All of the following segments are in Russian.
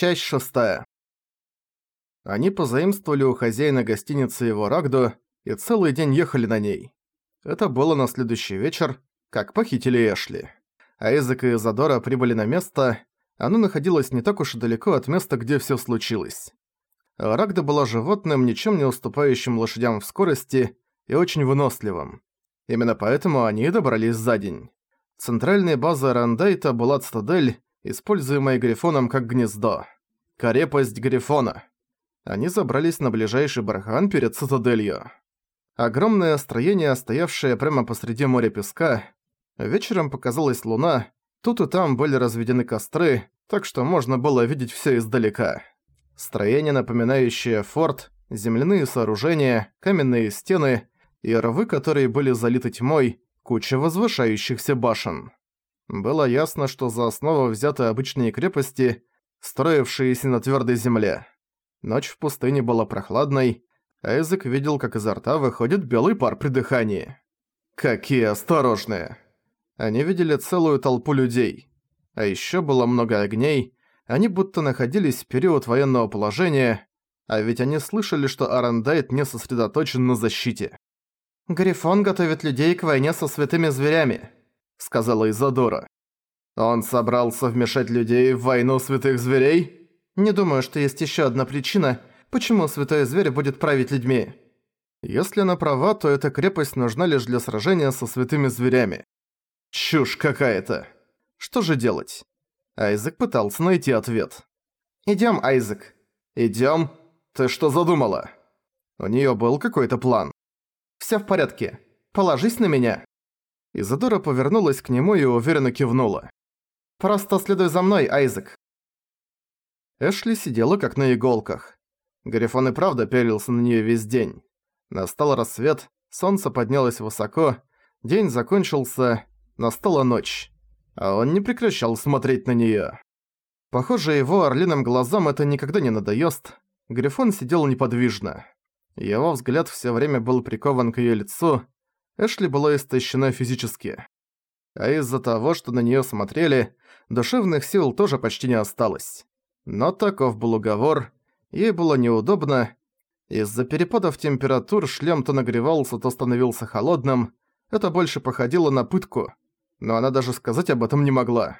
Часть шестая. Они позаимствовали у хозяина гостиницы его Рагду и целый день ехали на ней. Это было на следующий вечер, как похитили Эшли. Айзек и Задора прибыли на место, оно находилось не так уж и далеко от места, где всё случилось. Рагда была животным, ничем не уступающим лошадям в скорости и очень выносливым. Именно поэтому они и добрались за день. Центральной базой Рандайта была цитадель, используемая Грифоном как гнездо. Крепость Грифона. Они забрались на ближайший бархан перед цитаделью. Огромное строение, стоявшее прямо посреди моря песка. Вечером показалась луна, тут и там были разведены костры, так что можно было видеть всё издалека. Строение, напоминающее форт, земляные сооружения, каменные стены и рвы, которые были залиты тьмой, куча возвышающихся башен. Было ясно, что за основу взяты обычные крепости, строившиеся на твердой земле. Ночь в пустыне была прохладной, а язык видел, как изо рта выходит белый пар при дыхании. Какие осторожные! Они видели целую толпу людей. А еще было много огней, они будто находились в период военного положения, а ведь они слышали, что Арандайт не сосредоточен на защите. «Грифон готовит людей к войне со святыми зверями», — сказала Изадора. «Он собрался вмешать людей в войну святых зверей?» Не думаю, что есть еще одна причина, почему святой зверь будет править людьми. Если она права, то эта крепость нужна лишь для сражения со святыми зверями. Чушь какая-то. Что же делать? Айзек пытался найти ответ. Идём, Айзек. Идём? Ты что задумала? У неё был какой-то план. Всё в порядке. Положись на меня. Изадора повернулась к нему и уверенно кивнула. «Просто следуй за мной, Айзек. Эшли сидела как на иголках. Гарифон и правда пялился на неё весь день. Настал рассвет, солнце поднялось высоко, день закончился, настала ночь. А он не прекращал смотреть на неё. Похоже, его орлиным глазам это никогда не надоёст. Грифон сидел неподвижно. Его взгляд всё время был прикован к её лицу. Эшли была истощена физически. А из-за того, что на неё смотрели, душевных сил тоже почти не осталось. Но таков был уговор, ей было неудобно. Из-за перепадов температур шлем то нагревался, то становился холодным. Это больше походило на пытку. Но она даже сказать об этом не могла.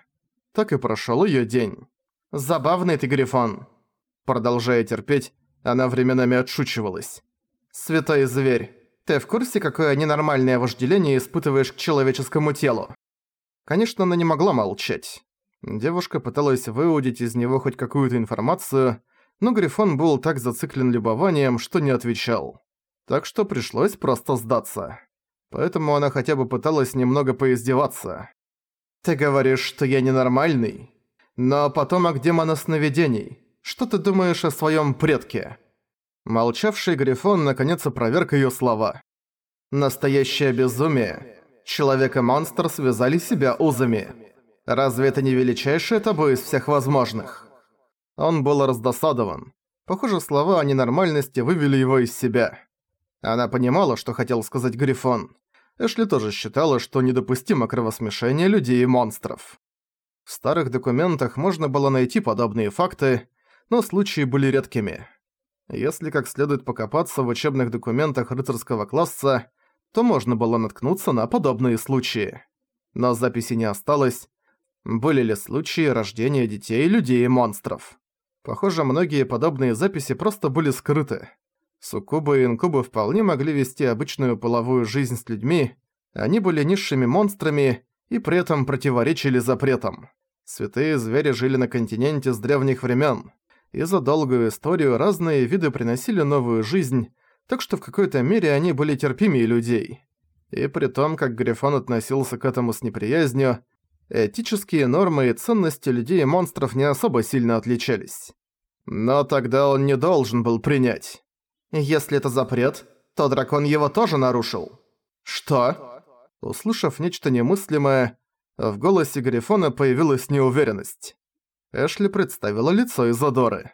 Так и прошёл её день. «Забавный ты, Грифон!» Продолжая терпеть, она временами отшучивалась. «Святой зверь, ты в курсе, какое ненормальное вожделение испытываешь к человеческому телу?» Конечно, она не могла молчать. Девушка пыталась выудить из него хоть какую-то информацию, но Грифон был так зациклен любованием, что не отвечал. Так что пришлось просто сдаться. Поэтому она хотя бы пыталась немного поиздеваться. «Ты говоришь, что я ненормальный? Но потомок демона сновидений. Что ты думаешь о своем предке?» Молчавший Грифон наконец опроверг её слова. «Настоящее безумие. Человек и монстр связали себя узами. Разве это не величайшее табу из всех возможных?» Он был раздосадован. Похоже, слова о ненормальности вывели его из себя. Она понимала, что хотел сказать Грифон. Эшли тоже считала, что недопустимо кровосмешение людей и монстров. В старых документах можно было найти подобные факты, но случаи были редкими. Если как следует покопаться в учебных документах рыцарского класса, то можно было наткнуться на подобные случаи. Но записи не осталось, были ли случаи рождения детей, людей и монстров? Похоже, многие подобные записи просто были скрыты. Суккубы и инкубы вполне могли вести обычную половую жизнь с людьми, они были низшими монстрами и при этом противоречили запретам. Святые звери жили на континенте с древних времен, и за долгую историю разные виды приносили новую жизнь, так что в какой-то мере они были терпимее людей. И при том, как Грифон относился к этому с неприязнью, этические нормы и ценности людей и монстров не особо сильно отличались. Но тогда он не должен был принять. Если это запрет, то дракон его тоже нарушил. Что? Услышав нечто немыслимое, в голосе Грифона появилась неуверенность. Эшли представила лицо Изодоры.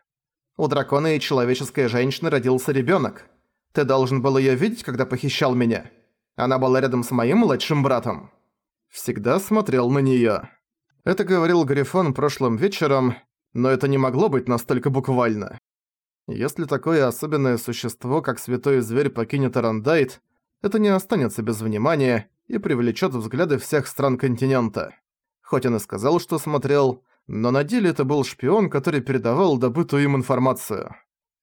«У дракона и человеческой женщины родился ребёнок. Ты должен был её видеть, когда похищал меня. Она была рядом с моим младшим братом» всегда смотрел на неё. Это говорил Грифон прошлым вечером, Но это не могло быть настолько буквально. Если такое особенное существо, как святой зверь, покинет Арандайт, это не останется без внимания и привлечет взгляды всех стран континента. Хоть он и сказал, что смотрел, но на деле это был шпион, который передавал добытую им информацию.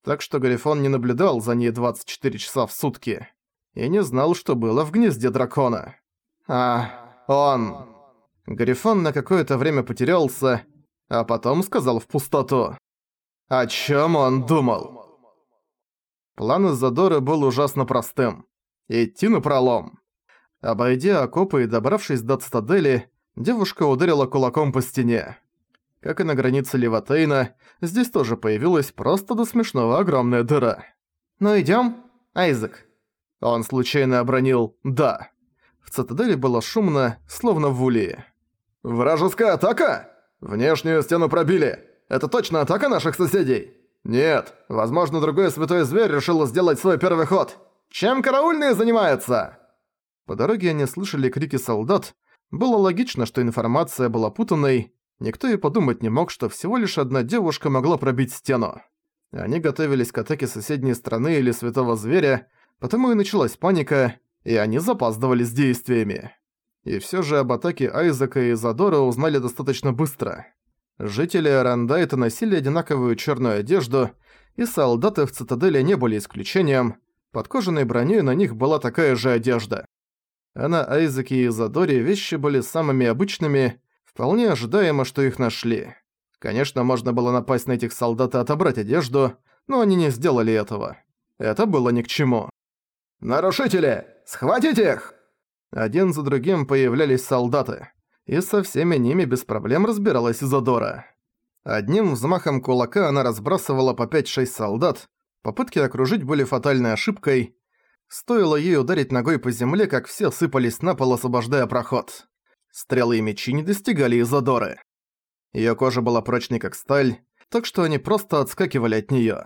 Так что Гарифон не наблюдал за ней 24 часа в сутки и не знал, что было в гнезде дракона. А, он... Гарифон на какое-то время потерялся, а потом сказал в пустоту. О чем он думал? План Изадоры был ужасно простым. Идти на пролом. Обойдя окопы и добравшись до цитадели, девушка ударила кулаком по стене. Как и на границе Леватейна, здесь тоже появилась просто до смешного огромная дыра. «Ну идём, Айзек?» Он случайно обронил «да». В цитадели было шумно, словно в улее. «Вражеская атака? Внешнюю стену пробили. Это точно атака наших соседей?» «Нет, возможно, другой святой зверь решил сделать свой первый ход. Чем караульные занимаются?» По дороге они слышали крики солдат. Было логично, что информация была путанной, Никто и подумать не мог, что всего лишь одна девушка могла пробить стену. Они готовились к атаке соседней страны или святого зверя, потому и началась паника, и они запаздывали с действиями. И всё же об атаке Айзека и Задора узнали достаточно быстро. Жители Арандайта носили одинаковую чёрную одежду, и солдаты в цитадели не были исключением, под кожаной бронёй на них была такая же одежда. А на Айзеке и Задоре вещи были самыми обычными, Вполне ожидаемо, что их нашли. Конечно, можно было напасть на этих солдат и отобрать одежду, но они не сделали этого. Это было ни к чему. «Нарушители! Схватить их!» Один за другим появлялись солдаты, и со всеми ними без проблем разбиралась Изодора. Одним взмахом кулака она разбрасывала по 5-6 солдат, попытки окружить были фатальной ошибкой. Стоило ей ударить ногой по земле, как все сыпались на пол, освобождая проход. Стрелы и мечи не достигали Изодоры. Её кожа была прочной как сталь, так что они просто отскакивали от неё.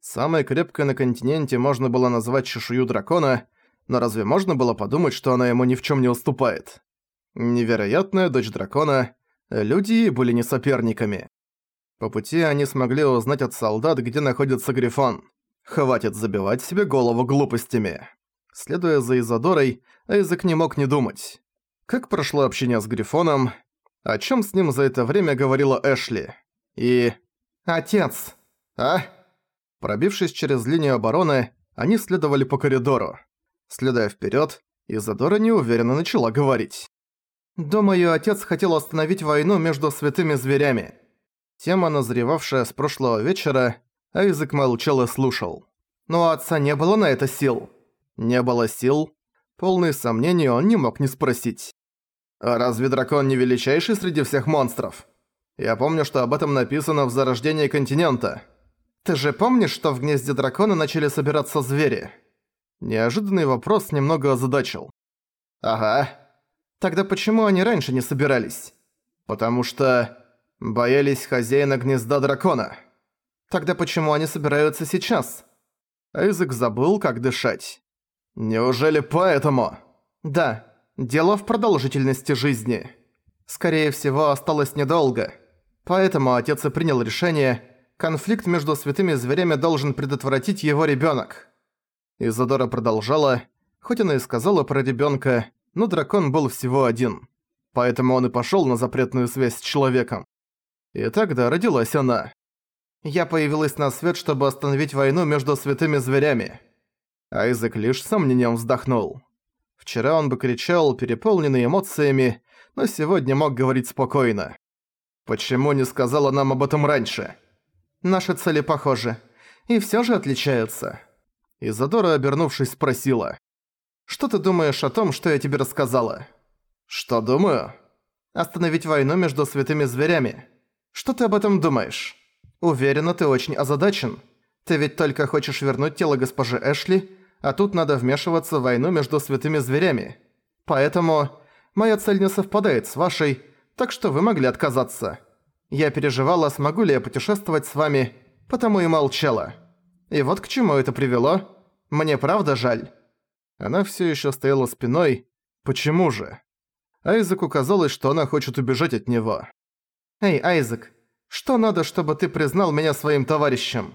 Самой крепкой на континенте можно было назвать чешую дракона, но разве можно было подумать, что она ему ни в чём не уступает? Невероятная дочь дракона, люди были не соперниками. По пути они смогли узнать от солдат, где находится Грифон. Хватит забивать себе голову глупостями. Следуя за Изодорой, Айзек не мог не думать. Как прошло общение с Грифоном, о чем с ним за это время говорила Эшли. И... «Отец!» «А?» Пробившись через линию обороны, они следовали по коридору. Следуя вперед, Изадора неуверенно начала говорить. «Думаю, отец хотел остановить войну между святыми зверями». Тема, назревавшая с прошлого вечера, Айзек молчал и слушал. Но отца не было на это сил. Не было сил, Полный сомнений он не мог не спросить. «А разве дракон не величайший среди всех монстров? Я помню, что об этом написано в «Зарождении континента». Ты же помнишь, что в гнезде дракона начали собираться звери?» Неожиданный вопрос немного озадачил. «Ага. Тогда почему они раньше не собирались?» «Потому что... боялись хозяина гнезда дракона». «Тогда почему они собираются сейчас?» Айзек забыл, как дышать. «Неужели поэтому?» «Да, дело в продолжительности жизни. Скорее всего, осталось недолго. Поэтому отец и принял решение, конфликт между святыми зверями должен предотвратить его ребёнок». Изодора продолжала, хоть она и сказала про ребёнка, но дракон был всего один. Поэтому он и пошёл на запретную связь с человеком. И тогда родилась она. Я появилась на свет, чтобы остановить войну между святыми зверями. Айзек лишь сомнением вздохнул. Вчера он бы кричал, переполненный эмоциями, но сегодня мог говорить спокойно. «Почему не сказала нам об этом раньше?» «Наши цели похожи. И всё же отличаются». Изадора, обернувшись, спросила. «Что ты думаешь о том, что я тебе рассказала?» «Что думаю?» «Остановить войну между святыми зверями. Что ты об этом думаешь?» «Уверена, ты очень озадачен. Ты ведь только хочешь вернуть тело госпожи Эшли, а тут надо вмешиваться в войну между святыми зверями. Поэтому моя цель не совпадает с вашей, так что вы могли отказаться. Я переживала, смогу ли я путешествовать с вами, потому и молчала. И вот к чему это привело. Мне правда жаль». Она все еще стояла спиной. Почему же? Айзеку казалось, что она хочет убежать от него. «Эй, Айзек, Что надо, чтобы ты признал меня своим товарищем?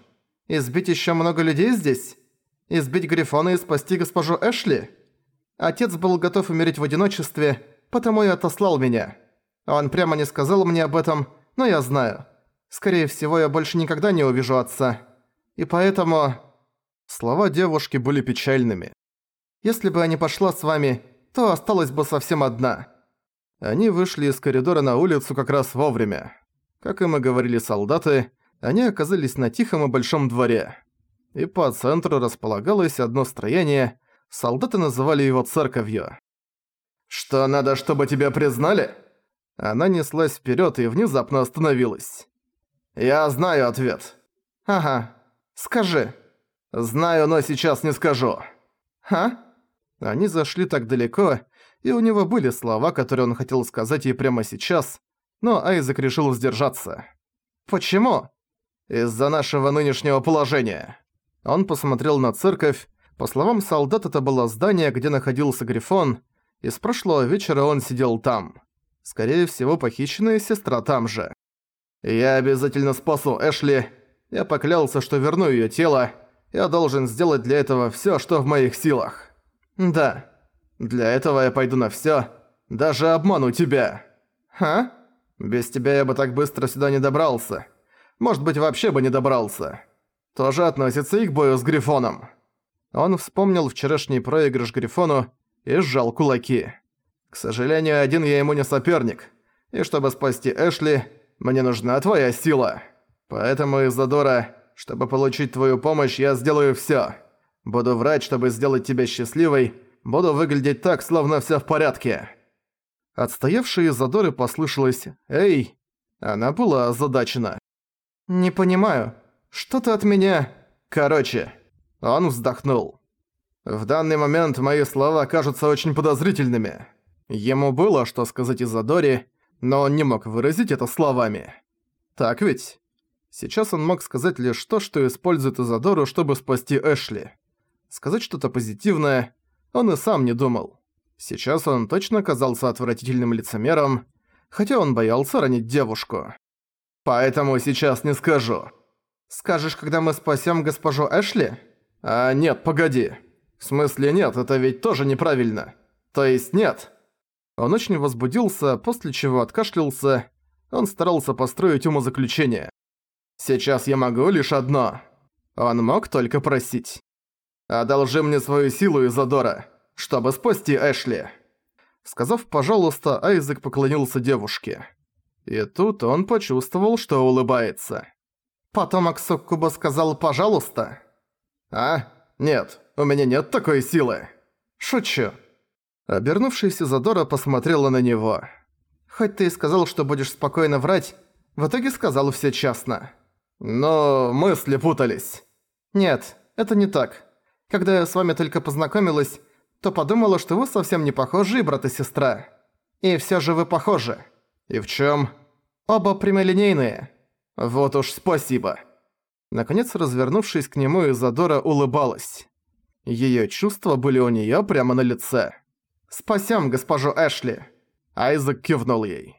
Избить еще много людей здесь? Избить Грифона и спасти госпожу Эшли? Отец был готов умереть в одиночестве, потому и отослал меня. Он прямо не сказал мне об этом, но я знаю. Скорее всего, я больше никогда не увижу отца. И поэтому... Слова девушки были печальными. Если бы я не пошла с вами, то осталась бы совсем одна. Они вышли из коридора на улицу как раз вовремя. Как им и говорили солдаты, они оказались на тихом и большом дворе. И по центру располагалось одно строение, солдаты называли его церковью. «Что надо, чтобы тебя признали?» Она неслась вперед и внезапно остановилась. «Я знаю ответ». «Ага. Скажи». «Знаю, но сейчас не скажу». «А?» Они зашли так далеко, и у него были слова, которые он хотел сказать ей прямо сейчас, но Айзек решил сдержаться. «Почему?» «Из-за нашего нынешнего положения». Он посмотрел на церковь. По словам солдат, это было здание, где находился Грифон, и с прошлого вечера он сидел там. Скорее всего, похищенная сестра там же. «Я обязательно спасу Эшли. Я поклялся, что верну её тело. Я должен сделать для этого всё, что в моих силах». «Да. Для этого я пойду на всё. Даже обману тебя». «А?» Без тебя я бы так быстро сюда не добрался. Может быть, вообще бы не добрался. Тоже относится и к бою с Грифоном. Он вспомнил вчерашний проигрыш Грифону и сжал кулаки. К сожалению, один я ему не соперник. И чтобы спасти Эшли, мне нужна твоя сила. Поэтому, Изадора, чтобы получить твою помощь, я сделаю всё. Буду врать, чтобы сделать тебя счастливой, буду выглядеть так, словно всё в порядке. Отстоявшей из Задоры послышалось «Эй!». Она была озадачена. «Не понимаю. Что ты от меня...» «Короче...» Он вздохнул. «В данный момент мои слова кажутся очень подозрительными. Ему было что сказать Изадоре, но он не мог выразить это словами. Так ведь? Сейчас он мог сказать лишь то, что использует Изадору, чтобы спасти Эшли. Сказать что-то позитивное он и сам не думал. Сейчас он точно казался отвратительным лицемером, хотя он боялся ранить девушку. Поэтому сейчас не скажу. Скажешь, когда мы спасем госпожу Эшли? А нет, погоди. В смысле нет, это ведь тоже неправильно. То есть нет. Он очень возбудился, после чего откашлялся. Он старался построить умозаключение. Сейчас я могу лишь одно. Он мог только просить. «Одолжи мне свою силу, Изодора чтобы спасти Эшли». Сказав «пожалуйста», Айзек поклонился девушке. И тут он почувствовал, что улыбается. «Потомок Суккуба сказал «пожалуйста»?» «А? Нет, у меня нет такой силы». «Шучу». Обернувшись, Задора посмотрела на него. «Хоть ты и сказал, что будешь спокойно врать, в итоге сказал все честно». «Но мысли путались». «Нет, это не так. Когда я с вами только познакомилась, то подумала, что вы совсем не похожи, брат и сестра. И всё же вы похожи. И в чём? Оба прямолинейные. Вот уж спасибо. Наконец, развернувшись к нему, Изадора улыбалась. Её чувства были у неё прямо на лице. «Спасём госпожу Эшли!» Айзек кивнул ей.